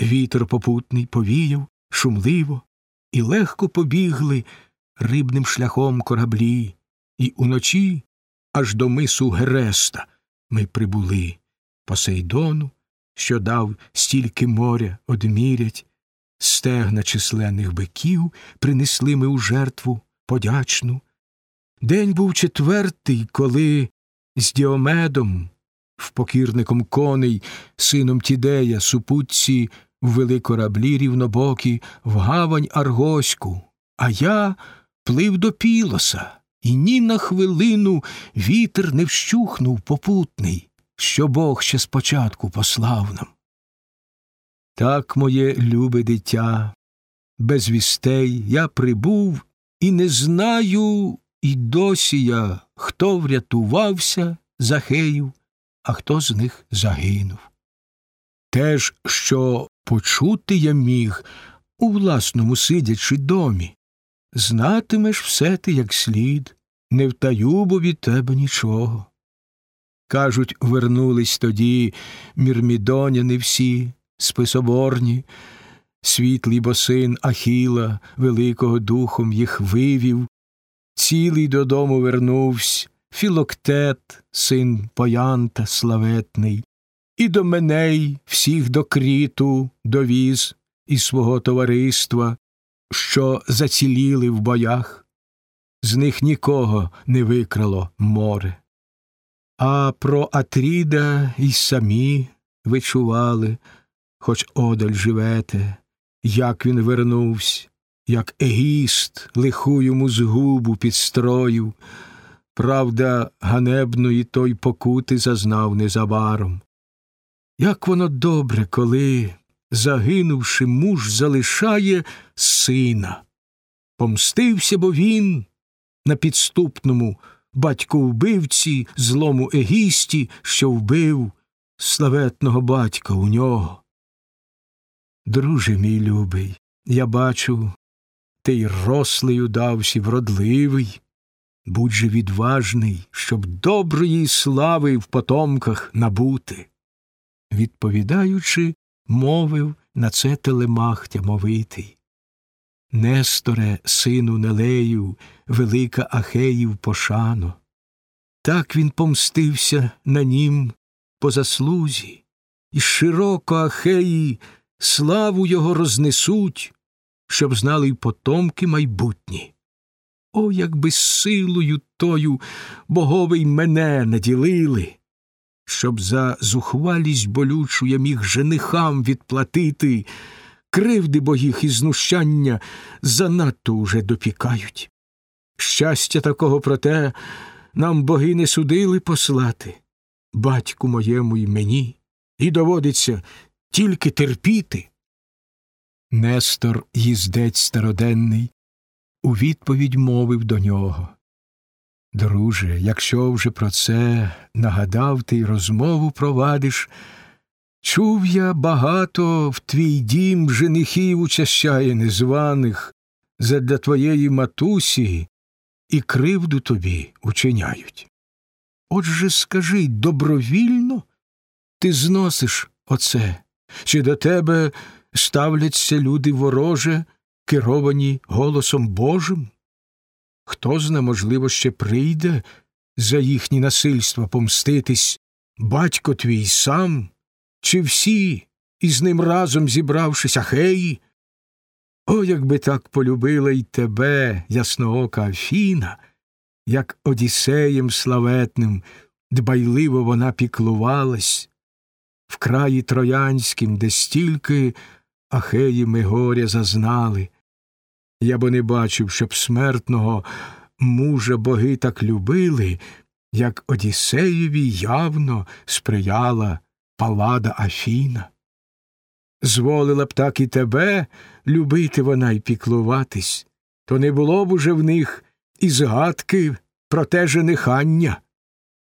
Вітер попутний повіяв шумливо, і легко побігли рибним шляхом кораблі, і уночі аж до мису Гереста ми прибули. Посейдону, що дав стільки моря одмірять, стегна численних биків принесли ми у жертву подячну. День був четвертий, коли з Діомедом, впокірником коней, сином Тідея, супутці ввели кораблі рівнобокі в гавань Аргоську, а я плив до Пілоса, і ні на хвилину вітер не вщухнув попутний, що Бог ще спочатку послав нам. Так, моє любе дитя, без вістей я прибув і не знаю, і досі я, хто врятувався Захеїв, а хто з них загинув. Теж, що почути я міг у власному сидячи домі, знатимеш все ти як слід, не втаю, бо від тебе нічого. Кажуть, вернулись тоді мірмідоняни всі, списоборні, світлий бо син Ахіла, великого духом їх вивів, цілий додому вернувсь, Філоктет, син Поянта славетний, і до меней всіх до кріту довіз із свого товариства, що заціліли в боях, з них нікого не викрало море. А про Атріда й самі вичували, хоч одаль живете, як він вернувся, як егіст лиху йому згубу підстроїв, правда, ганебної той покути зазнав незабаром. Як воно добре, коли, загинувши, муж залишає сина. Помстився, бо він на підступному батьку вбивці, злому егісті, що вбив славетного батька у нього. Друже мій любий, я бачу, ти й рослий удався, вродливий, будь же відважний, щоб доброї слави в потомках набути. Відповідаючи, мовив на це телемах тямовитий. Несторе, сину Нелею, велика Ахеїв пошано. Так він помстився на нім по заслузі, і широко Ахеї славу його рознесуть, щоб знали й потомки майбутні. О, якби силою тою боговий мене наділили, щоб за зухвалість болючу я міг женихам відплатити, кривди бо їх і знущання занадто уже допікають. Щастя такого проте нам боги не судили послати, батьку моєму й мені, і доводиться тільки терпіти. Нестор, їздець староденний, у відповідь мовив до нього Друже, якщо вже про це нагадав ти й розмову провадиш, чув я багато в твій дім женихів учащає незваних задля твоєї матусі і кривду тобі учиняють. Отже, скажи добровільно ти зносиш оце, чи до тебе ставляться люди вороже, керовані голосом Божим? Хто зна, можливо, ще прийде за їхні насильства помститись батько твій сам, чи всі, із ним разом зібравшись Ахеї? О, якби так полюбила й тебе, ясноока Афіна, як Одіссеєм славетним, дбайливо вона піклувалась, в краї троянським, де стільки Ахеї ми горя зазнали. Я бо не бачив, щоб смертного мужа боги так любили, як Одіссеєві явно сприяла палада Афіна. Зволила б так і тебе любити вона й піклуватись, то не було б уже в них і згадки про те женихання.